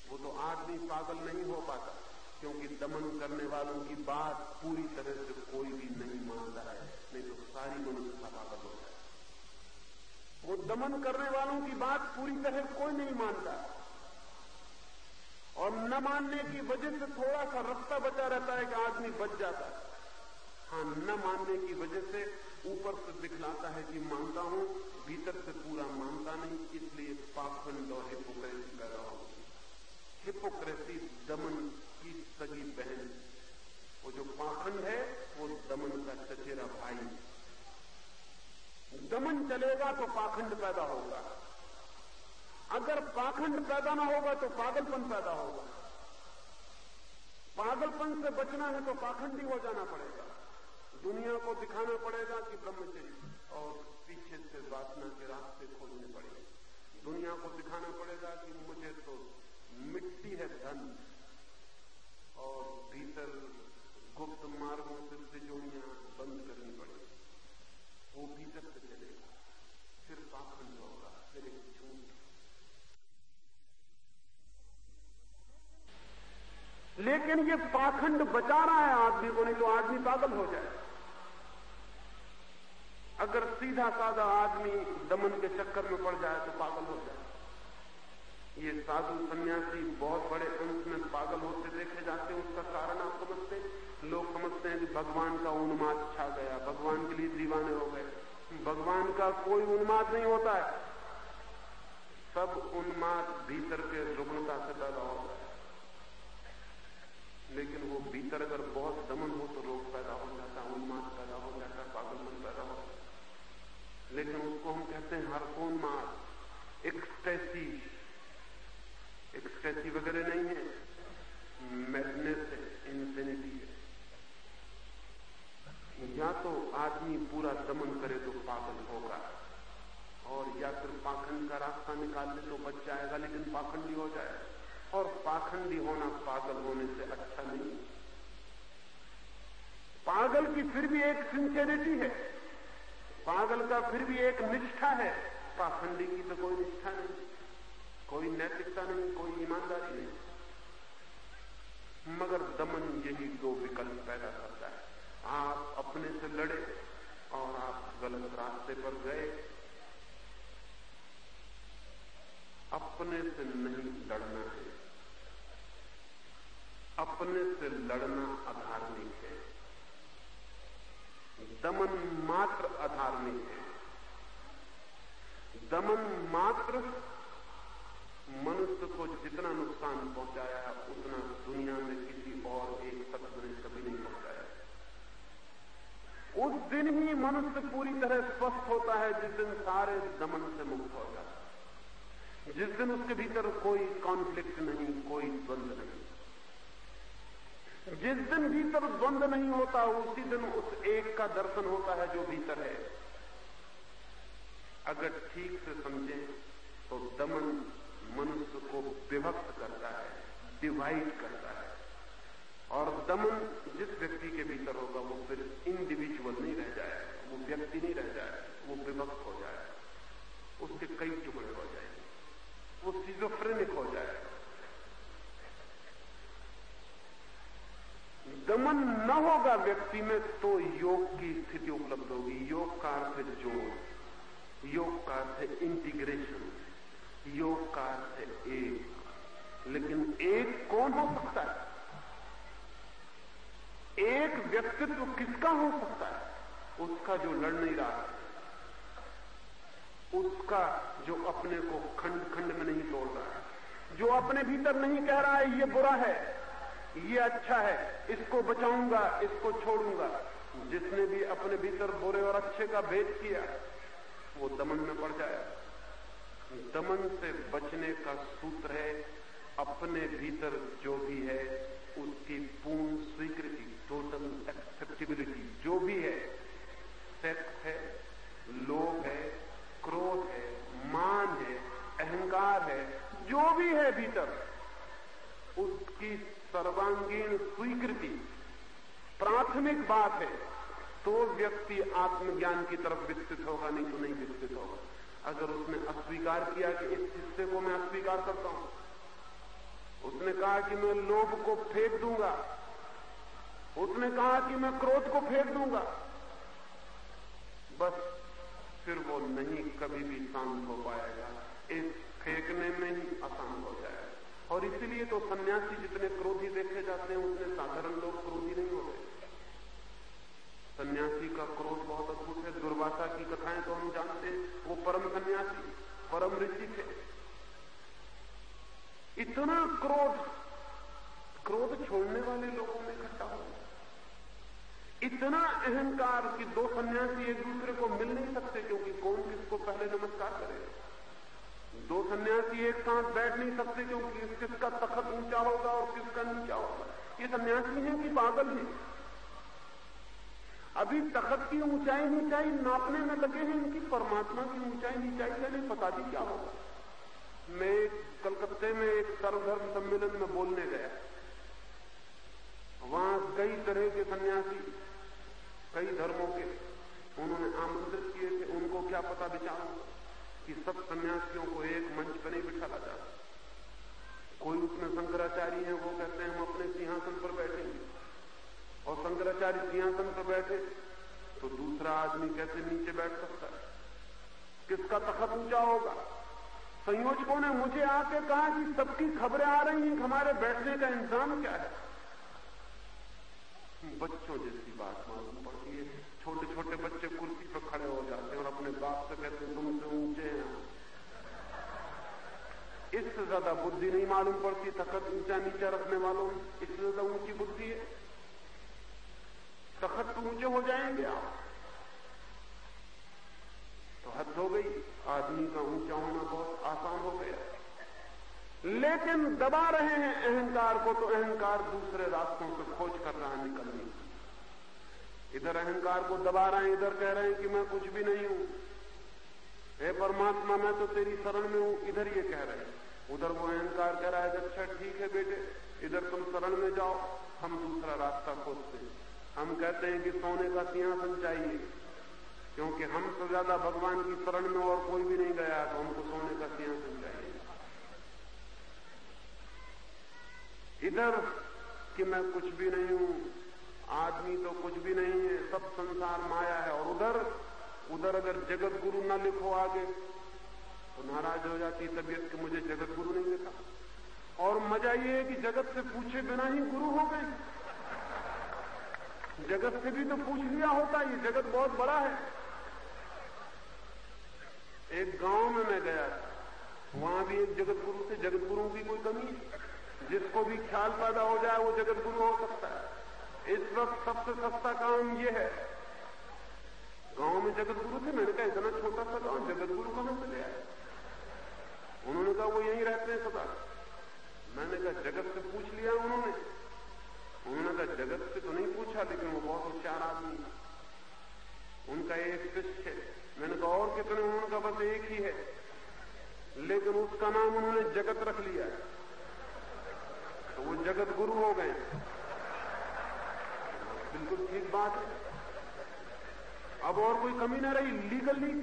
वो तो आदमी पागल नहीं हो पाता, क्योंकि दमन करने वालों की बात पूरी तरह से कोई भी नहीं मानता है। नहीं तो सारी मनुष्यता पागल वो दमन करने वालों की बात पूरी तरह कोई नहीं मानता। और न मानने की वजह से थोड़ा सा रास्ता बचा रहता है कि आदमी बच जाता है। हाँ न मानने की वजह से ऊपर से दिखलाता है कि मानता हूँ, भीतर से पूरा मानता नहीं, इसलिए पाखंड और हिपोक्रेसी पैदा होगी हिपोक्रेसी दमन की सगी बहन। वो जो पाखंड है, वो दमन का चचेरा भाई। दमन चलेगा तो पाखंड पैदा होगा। अगर पाखंड पैदा ना होगा तो पागलपन पैदा होगा। पागलपन से बचना है तो पाखंडी हो जाना पड़ेगा। दुनिया को दिखाना पड़ेगा कि ब्रह्मचर्य। और पीछे से वासना के रास्ते खोजने पड़ेंगे। दुनिया को दिखाना पड़ेगा कि मुझे तो मिट्टी है धन। और भीतर गुप्त मार्गों से तिजोरियाँ बंद करनी पड़ेगी वो भीतर से चलेगा फिर पाखंड होगा फिर एक झूठ लेकिन ये पाखंड बचा रहा है आदमी को, नहीं तो आदमी पागल हो जाए। अगर सीधा साधा आदमी दमन के चक्कर में पड़ जाए तो पागल हो जाए। ये साधु सन्यासी बहुत बड़े अंश में पागल होते देखे जाते हैं, उसका कारण आप समझते लोग समझते हैं कि भगवान का उन्माद छा गया, भगवान के लिए दीवाने हो गए। भगवान का कोई उन्माद नहीं होता है। सब उन्माद भीतर के रुग्णता से पैदा होता है लेकिन वो भीतर अगर बहुत दमन हो तो रोग पैदा हो जाता है, उन्माद पैदा हो जाता है, पागलपन पैदा हो जाता लेकिन उसको हम कहते हैं हर उन्माद एक्सटेसी। एक्सटेसी वगैरह नहीं है, मैडनेस इंफिनिटी है। या तो आदमी पूरा दमन करे तो पागल होगा, और या फिर पाखंड का रास्ता निकाल ले तो बच जाएगा, लेकिन पाखंडी हो जाए और पाखंडी होना पागल होने से अच्छा नहीं। पागल की फिर भी एक सिंसेरिटी है। पागल का फिर भी एक निष्ठा है। पाखंडी की तो कोई निष्ठा नहीं। कोई नैतिकता नहीं, कोई ईमानदारी नहीं। मगर दमन यही दो विकल्प पैदा करता है। आप अपने से लड़े और आप गलत रास्ते पर गए। अपने से नहीं लड़ना है। अपने से लड़ना अधार्मिक है। दमन मात्र अधार्मिक है। दमन मात्र मनुष्य को जितना नुकसान पहुँचाया है, उतना दुनिया में किसी और एक तत्व ने कभी नहीं पहुँचाया। उस दिन ही मनुष्य पूरी तरह स्वस्थ होता है, जिस दिन सारे दमन से मुक्त हो जाता है। जिस दिन उसके भीतर कोई कॉन्फ्लिक्ट नहीं, कोई द्वंद्व नहीं। जिस दिन भीतर द्वंद नहीं होता, उसी दिन उस एक का दर्शन होता है जो भीतर है। अगर ठीक से समझें तो दमन मनुष्य को विभक्त करता है डिवाइड करता है। और दमन जिस व्यक्ति के भीतर होगा, वो फिर इंडिविजुअल नहीं रह जाए वो व्यक्ति नहीं रह जाए वो विभक्त हो जाए उसके कई टुकड़े हो जाएँगे। वो सीजोफ्रेनिक हो जाएगा। दमन न होगा व्यक्ति में तो योग की स्थिति उपलब्ध होगी। योग का अर्थ है जोड़। योग का अर्थ है इंटीग्रेशन योग का अर्थ है एक। लेकिन एक कौन हो सकता है? एक व्यक्तित्व किसका हो सकता है? उसका जो लड़ नहीं रहा उसका जो अपने को खंड खंड में नहीं तोड़ रहा है। जो अपने भीतर नहीं कह रहा है, ये बुरा है। ये अच्छा है, इसको बचाऊँगा, इसको छोड़ूँगा। जिसने भी अपने भीतर बुरे और अच्छे का भेद किया, वो दमन में पड़ जाए। दमन से बचने का सूत्र है, अपने भीतर जो भी है उसकी पूर्ण स्वीकृति टोटल एक्सेप्टेबिलिटी जो भी है सेक्स है, लोभ है, क्रोध है, मान है, अहंकार है, जो भी है भीतर, उसकी सर्वांगीण स्वीकृति, प्राथमिक बात है तो व्यक्ति आत्मज्ञान की तरफ़ विकसित होगा, नहीं तो नहीं विकसित होगा। अगर उसने अस्वीकार किया कि इस हिस्से को मैं अस्वीकार करता हूँ, उसने कहा कि मैं लोभ को फेंक दूँगा, उसने कहा कि मैं क्रोध को फेंक दूँगा, बस फिर वो नहीं कभी भी शांत हो पाएगा। इस फेंकने में ही अशांत हो जाएगा। और इसीलिए तो सन्यासी जितने क्रोधी देखे जाते हैं, उतने साधारण लोग क्रोधी नहीं होते। सन्यासी का क्रोध बहुत अद्भुत है। दुर्वासा की कथाएँ तो हम जानते हैं, वो परम सन्यासी, परम ऋषि थे। इतना क्रोध क्रोध छोड़ने वाले लोगों में इकट्ठा हो इतना अहंकार कि दो सन्यासी एक दूसरे को मिल नहीं सकते, क्योंकि कौन किसको पहले नमस्कार करेगा? दो सन्यासी एक साथ बैठ नहीं सकते क्योंकि किसका तखत ऊँचा होगा और किसका नीचा होगा? ये सन्यासी है कि पागल हैं? अभी तखत की ऊंचाई नीचाई नापने में लगे हैं इनकी परमात्मा की ऊंचाई नीचाई का नहीं पता भी क्या होगा। मैं कलकत्ते में एक सर्वधर्म सम्मेलन में बोलने गया। वहाँ कई तरह के सन्यासी, कई धर्मों के, उन्होंने आमंत्रित किए थे। उनको क्या पता विचार होगा? कि सब सन्यासियों को एक मंच पर नहीं बिठाला जाता कोई उसमें शंकराचार्य है, वो कहते हैं, हम अपने सिंहासन पर बैठेंगे। और शंकराचार्य सिंहासन पर बैठे तो दूसरा आदमी कैसे नीचे बैठ सकता है? किसका तखत ऊँचा होगा? संयोजकों ने मुझे आके कहा कि सबकी खबरें आ रही हैं हमारे बैठने का इंतज़ाम क्या है। बच्चों जैसी बात मालूम पड़ती है। छोटे छोटे बच्चे कुर्सी पर खड़े हो जाते हैं और अपने बाप से कहते हैं तुमसे ऊँचे हैं इससे ज़्यादा बुद्धि नहीं मालूम पड़ती, तखत ऊँचा नीचा रखने वालों इससे ज़्यादा ऊँची बुद्धि है। तखत तो ऊँचे हो जाएँगे आप। तो हद हो गई। आदमी का ऊँचा होना बहुत आसान हो गया। लेकिन दबा रहे हैं अहंकार को तो अहंकार दूसरे रास्तों से खोज कर रहा निकलने। की इधर अहंकार को दबा रहे हैं, इधर कह रहे हैं कि मैं कुछ भी नहीं हूँ। हे परमात्मा, मैं तो तेरी शरण में हूँ। इधर ये कह रहे हैं। उधर वो अहंकार कह रहा है कि अच्छा ठीक है बेटे, इधर तुम शरण में जाओ, हम दूसरा रास्ता खोजते हैं। हम कहते हैं कि सोने का सिंहासन चाहिए, क्योंकि हम तो ज़्यादा भगवान की शरण में और कोई भी नहीं गया तो हमको सोने का सिंहासन चाहिए। इधर कि मैं कुछ भी नहीं हूँ, आदमी तो कुछ भी नहीं है, सब संसार माया है, और उधर उधर अगर जगत गुरु न लिखो आगे तो नाराज़ हो जाती तबीयत कि मुझे जगत गुरु नहीं लिखा और मज़ा ये है कि जगत से पूछे बिना ही गुरु हो गए। जगत से भी तो पूछ लिया होता, ये जगत बहुत बड़ा है। एक गाँव में मैं गया वहाँ भी एक जगत गुरु से जगत गुरु की कोई कमी जिसको भी ख्याल पैदा हो जाए, वो जगत गुरु हो सकता है। इस वक्त सबसे सस्ता काम ये है। गाँव में जगत गुरु थे, मैंने कहा, इतना छोटा सा गाँव, जगत गुरु कहाँ से ले आए? उन्होंने कहा, वो यहीं रहते हैं सदा। मैंने कहा, जगत से पूछ लिया उन्होंने। उन्होंने कहा, जगत से तो नहीं पूछा, लेकिन वो बहुत होशियार आदमी उनका एक शिष्य है। मैंने कहा, और कितने? उन्होंने कहा बस एक ही है। लेकिन उसका नाम उन्होंने जगत रख लिया तो वो जगत गुरु हो गए बिल्कुल ठीक बात है। अब और कोई कमी ना रही, लीगली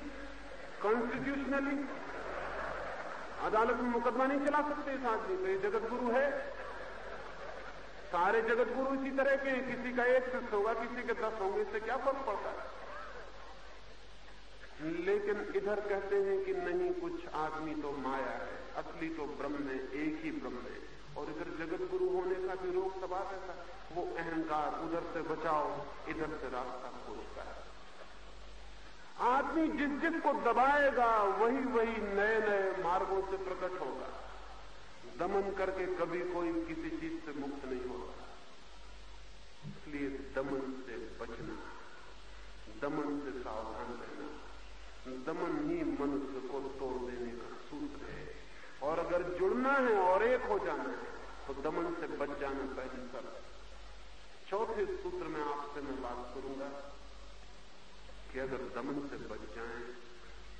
कॉन्स्टिट्यूशनली अदालत में मुकदमा नहीं चला सकते इस आदमी तो ये जगत गुरु है। सारे जगत गुरु इसी तरह के किसी का एक शिष्य होगा, किसी के दस होंगे, इससे क्या फ़र्क पड़ता है? लेकिन इधर कहते हैं कि नहीं, कुछ आदमी तो माया है। असली तो ब्रह्म है, एक ही ब्रह्म है। और इधर जगत गुरु होने का भी रोग सवाल रहता वो अहंकार, उधर से बचाओ, इधर से रास्ता खोजता है। आदमी जिस जिस को दबाएगा, वही वही नए नए मार्गों से प्रकट होगा। दमन करके कभी कोई किसी चीज़ से मुक्त नहीं होगा। इसलिए दमन से बचना, दमन से सावधान रहना, दमन ही मनुष्य को तोड़ देने का सूत्र है। और अगर जुड़ना है और एक हो जाना है तो दमन से बच जाना पहली कर चौथे सूत्र में आपसे मैं बात करूँगा। कि अगर दमन से बच जाए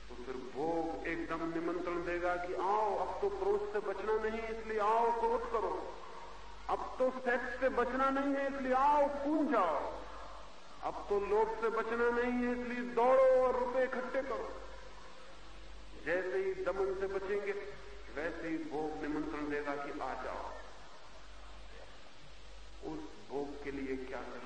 तो फिर भोग एकदम निमंत्रण देगा कि आओ, अब तो क्रोध से बचना नहीं, इसलिए आओ, क्रोध करो। अब तो सेक्स से बचना नहीं है, इसलिए आओ कून जाओ। अब तो लोभ से बचना नहीं है, इसलिए दौड़ो और रुपए इकट्ठे करो। जैसे ही दमन से बचेंगे, वैसे ही भोग निमंत्रण देगा कि आ जाओ। उस भोग के लिए क्या करें?